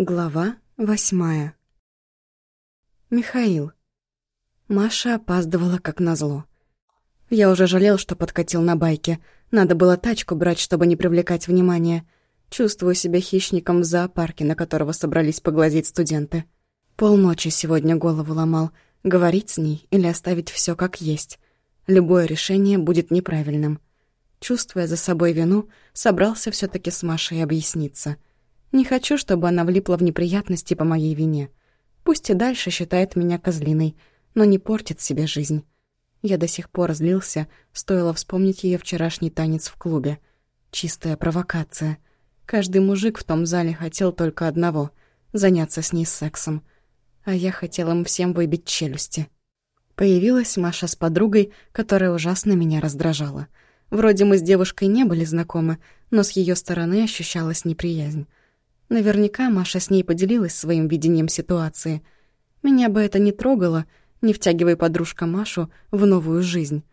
Глава восьмая. Михаил. Маша опаздывала как назло. Я уже жалел, что подкатил на байке. Надо было тачку брать, чтобы не привлекать внимания. Чувствую себя хищником в зоопарке, на которого собрались поглазеть студенты. Полночи сегодня голову ломал. Говорить с ней или оставить все как есть. Любое решение будет неправильным. Чувствуя за собой вину, собрался все таки с Машей объясниться — не хочу, чтобы она влипла в неприятности по моей вине. Пусть и дальше считает меня козлиной, но не портит себе жизнь. Я до сих пор злился, стоило вспомнить ее вчерашний танец в клубе. Чистая провокация. Каждый мужик в том зале хотел только одного — заняться с ней сексом. А я хотел им всем выбить челюсти. Появилась Маша с подругой, которая ужасно меня раздражала. Вроде мы с девушкой не были знакомы, но с ее стороны ощущалась неприязнь. Наверняка Маша с ней поделилась своим видением ситуации. Меня бы это не трогало, не втягивая подружка Машу в новую жизнь.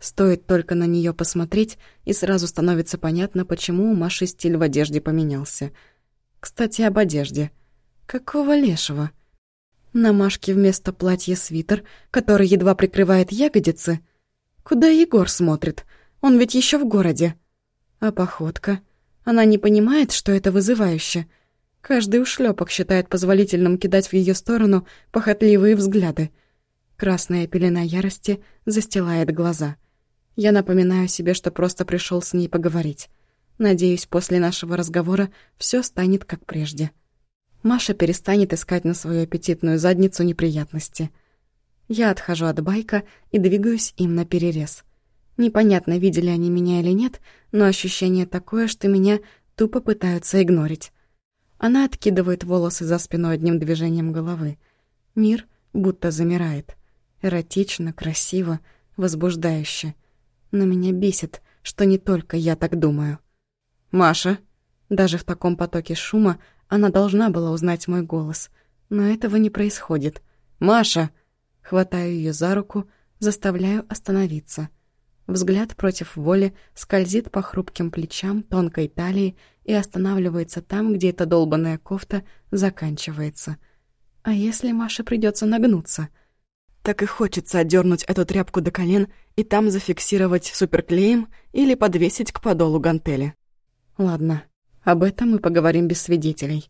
Стоит только на нее посмотреть, и сразу становится понятно, почему у Маши стиль в одежде поменялся. Кстати, об одежде. Какого лешего? На Машке вместо платья свитер, который едва прикрывает ягодицы. Куда Егор смотрит? Он ведь еще в городе. А походка... Она не понимает, что это вызывающе. Каждый ушлепок считает позволительным кидать в ее сторону похотливые взгляды. Красная пелена ярости застилает глаза. Я напоминаю себе, что просто пришел с ней поговорить. Надеюсь, после нашего разговора все станет как прежде. Маша перестанет искать на свою аппетитную задницу неприятности. Я отхожу от байка и двигаюсь им на перерез. Непонятно, видели они меня или нет, но ощущение такое, что меня тупо пытаются игнорить. Она откидывает волосы за спиной одним движением головы. Мир будто замирает. Эротично, красиво, возбуждающе. Но меня бесит, что не только я так думаю. «Маша!» Даже в таком потоке шума она должна была узнать мой голос. Но этого не происходит. «Маша!» Хватаю ее за руку, заставляю остановиться — Взгляд против воли скользит по хрупким плечам, тонкой талии и останавливается там, где эта долбанная кофта заканчивается. А если Маше придется нагнуться? Так и хочется отдернуть эту тряпку до колен и там зафиксировать суперклеем или подвесить к подолу гантели. Ладно, об этом мы поговорим без свидетелей.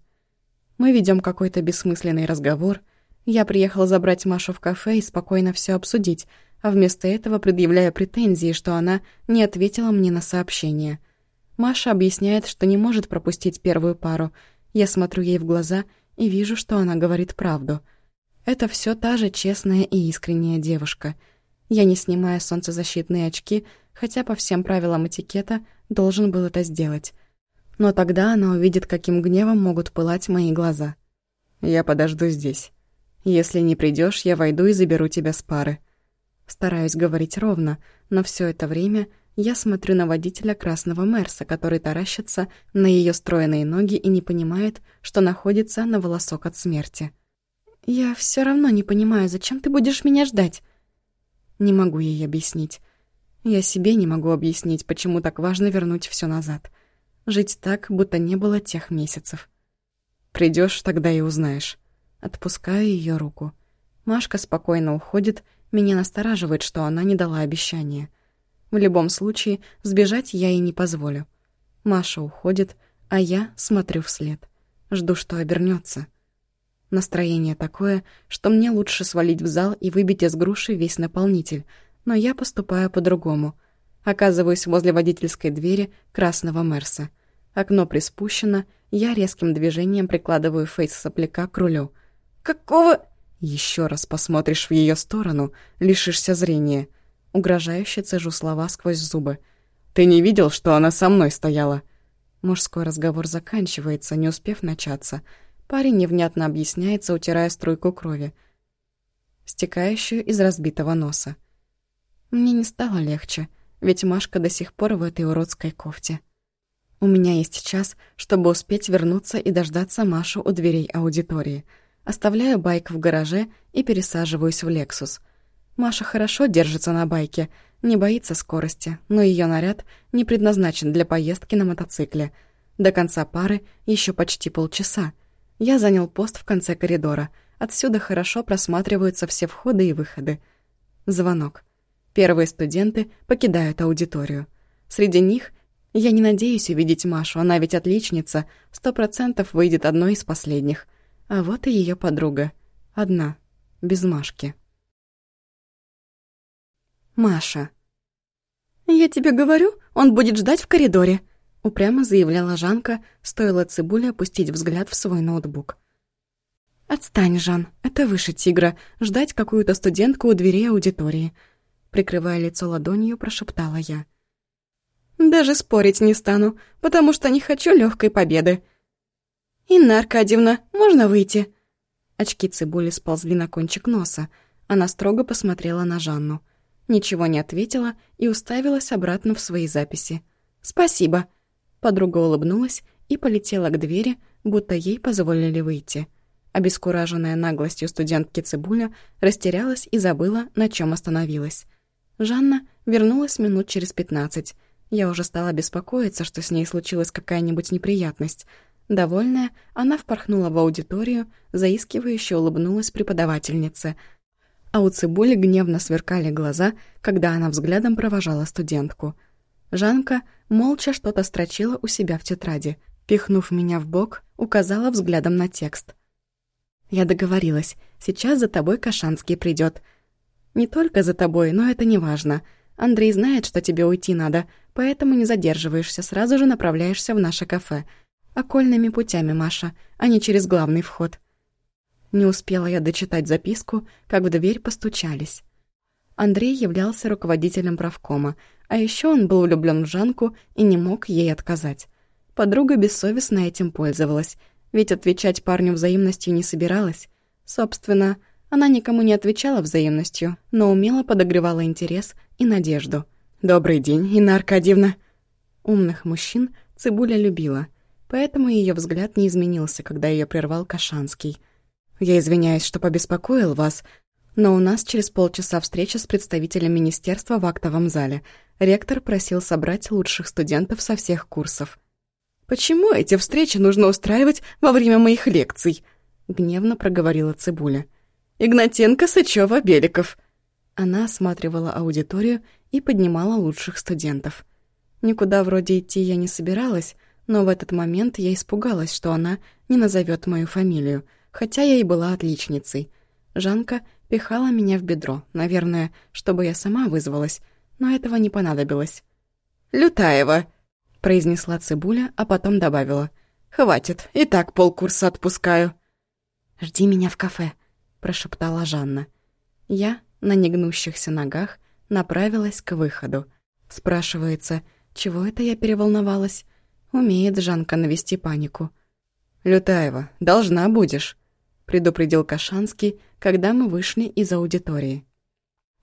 Мы ведем какой-то бессмысленный разговор. Я приехала забрать Машу в кафе и спокойно все обсудить, а вместо этого предъявляя претензии, что она не ответила мне на сообщение. Маша объясняет, что не может пропустить первую пару. Я смотрю ей в глаза и вижу, что она говорит правду. Это все та же честная и искренняя девушка. Я не снимая солнцезащитные очки, хотя по всем правилам этикета должен был это сделать. Но тогда она увидит, каким гневом могут пылать мои глаза. «Я подожду здесь. Если не придешь, я войду и заберу тебя с пары», Стараюсь говорить ровно, но все это время я смотрю на водителя красного Мерса, который таращится на ее стройные ноги и не понимает, что находится на волосок от смерти. «Я все равно не понимаю, зачем ты будешь меня ждать?» Не могу ей объяснить. Я себе не могу объяснить, почему так важно вернуть все назад. Жить так, будто не было тех месяцев. Придешь, тогда и узнаешь. Отпускаю ее руку. Машка спокойно уходит, меня настораживает, что она не дала обещания. В любом случае, сбежать я ей не позволю. Маша уходит, а я смотрю вслед. Жду, что обернется. Настроение такое, что мне лучше свалить в зал и выбить из груши весь наполнитель, но я поступаю по-другому. Оказываюсь возле водительской двери красного Мерса. Окно приспущено, я резким движением прикладываю фейс сопляка к рулю. «Какого...» Еще раз посмотришь в ее сторону, лишишься зрения. Угрожающе цежу слова сквозь зубы. Ты не видел, что она со мной стояла? Мужской разговор заканчивается, не успев начаться. Парень невнятно объясняется, утирая струйку крови, стекающую из разбитого носа. Мне не стало легче, ведь Машка до сих пор в этой уродской кофте. У меня есть час, чтобы успеть вернуться и дождаться Машу у дверей аудитории — Оставляю байк в гараже и пересаживаюсь в «Лексус». Маша хорошо держится на байке, не боится скорости, но ее наряд не предназначен для поездки на мотоцикле. До конца пары еще почти полчаса. Я занял пост в конце коридора. Отсюда хорошо просматриваются все входы и выходы. Звонок. Первые студенты покидают аудиторию. Среди них я не надеюсь увидеть Машу, она ведь отличница, сто процентов выйдет одной из последних. А вот и ее подруга. Одна, без Машки. Маша. «Я тебе говорю, он будет ждать в коридоре», — упрямо заявляла Жанка, стоило Цибуле опустить взгляд в свой ноутбук. «Отстань, Жан, это выше тигра, ждать какую-то студентку у дверей аудитории», — прикрывая лицо ладонью, прошептала я. «Даже спорить не стану, потому что не хочу легкой победы». «Инна Аркадьевна, можно выйти?» Очки Цибули сползли на кончик носа. Она строго посмотрела на Жанну ничего не ответила и уставилась обратно в свои записи. «Спасибо». Подруга улыбнулась и полетела к двери, будто ей позволили выйти. Обескураженная наглостью студентки Цибуля растерялась и забыла, на чем остановилась. Жанна вернулась минут через пятнадцать. Я уже стала беспокоиться, что с ней случилась какая-нибудь неприятность. Довольная, она впорхнула в аудиторию, заискивающе улыбнулась преподавательнице — а у Цибули гневно сверкали глаза, когда она взглядом провожала студентку. Жанка молча что-то строчила у себя в тетради. Пихнув меня в бок, указала взглядом на текст. «Я договорилась. Сейчас за тобой Кашанский придет. Не только за тобой, но это не важно. Андрей знает, что тебе уйти надо, поэтому не задерживаешься, сразу же направляешься в наше кафе. Окольными путями, Маша, а не через главный вход. Не успела я дочитать записку, как в дверь постучались. Андрей являлся руководителем правкома, а еще он был влюблен в Жанку и не мог ей отказать. Подруга бессовестно этим пользовалась, ведь отвечать парню взаимностью не собиралась. Собственно, она никому не отвечала взаимностью, но умело подогревала интерес и надежду. «Добрый день, Инна Аркадьевна!» Умных мужчин Цибуля любила, поэтому ее взгляд не изменился, когда ее прервал Кашанский – я извиняюсь, что побеспокоил вас, но у нас через полчаса встреча с представителем министерства в актовом зале. Ректор просил собрать лучших студентов со всех курсов. «Почему эти встречи нужно устраивать во время моих лекций?» — гневно проговорила Цибуля. «Игнатенко, Сычёва, Беликов». Она осматривала аудиторию и поднимала лучших студентов. Никуда вроде идти я не собиралась, но в этот момент я испугалась, что она не назовет мою фамилию — хотя я и была отличницей. Жанка пихала меня в бедро, наверное, чтобы я сама вызвалась, но этого не понадобилось. «Лютаева!» — произнесла Цибуля, а потом добавила. «Хватит, и так полкурса отпускаю». «Жди меня в кафе», — прошептала Жанна. Я на негнущихся ногах направилась к выходу. Спрашивается, чего это я переволновалась? Умеет Жанка навести панику. «Лютаева, должна будешь», — предупредил Кашанский, когда мы вышли из аудитории.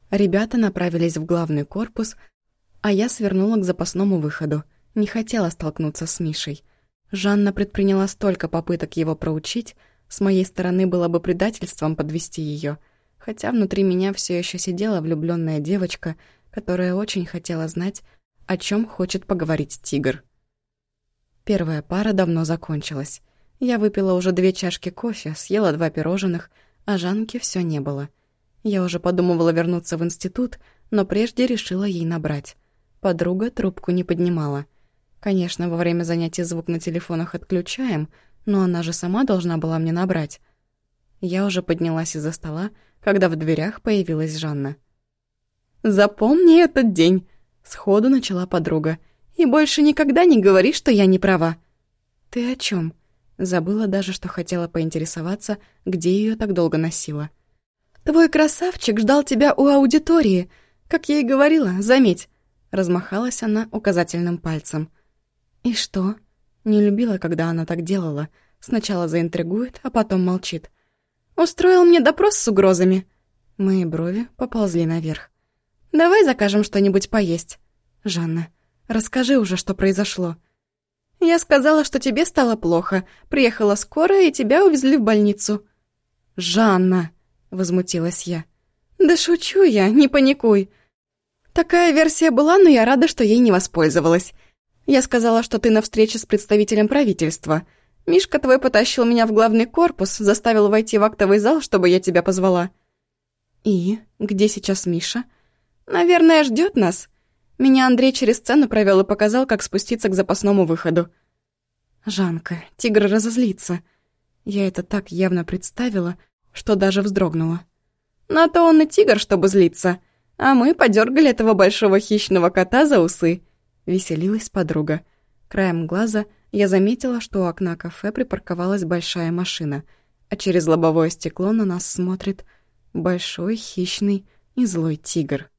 Ребята направились в главный корпус, а я свернула к запасному выходу. Не хотела столкнуться с Мишей. Жанна предприняла столько попыток его проучить, с моей стороны было бы предательством подвести ее, хотя внутри меня все еще сидела влюбленная девочка, которая очень хотела знать, о чем хочет поговорить тигр. Первая пара давно закончилась. Я выпила уже две чашки кофе, съела два пирожных, а Жанки все не было. Я уже подумывала вернуться в институт, но прежде решила ей набрать. Подруга трубку не поднимала. Конечно, во время занятий звук на телефонах отключаем, но она же сама должна была мне набрать. Я уже поднялась из-за стола, когда в дверях появилась Жанна. «Запомни этот день!» — сходу начала подруга. «И больше никогда не говори, что я не права». «Ты о чем? Забыла даже, что хотела поинтересоваться, где ее так долго носила. «Твой красавчик ждал тебя у аудитории. Как я и говорила, заметь». Размахалась она указательным пальцем. «И что?» Не любила, когда она так делала. Сначала заинтригует, а потом молчит. «Устроил мне допрос с угрозами». Мои брови поползли наверх. «Давай закажем что-нибудь поесть». «Жанна, расскажи уже, что произошло». Я сказала, что тебе стало плохо. Приехала скорая, и тебя увезли в больницу». «Жанна!» — возмутилась я. «Да шучу я, не паникуй. Такая версия была, но я рада, что ей не воспользовалась. Я сказала, что ты на встрече с представителем правительства. Мишка твой потащил меня в главный корпус, заставил войти в актовый зал, чтобы я тебя позвала». «И? Где сейчас Миша?» «Наверное, ждет нас. Меня Андрей через сцену провел и показал, как спуститься к запасному выходу». «Жанка, тигр разозлится». Я это так явно представила, что даже вздрогнула. «На то он и тигр, чтобы злиться. А мы подергали этого большого хищного кота за усы», — веселилась подруга. Краем глаза я заметила, что у окна кафе припарковалась большая машина, а через лобовое стекло на нас смотрит большой, хищный и злой тигр.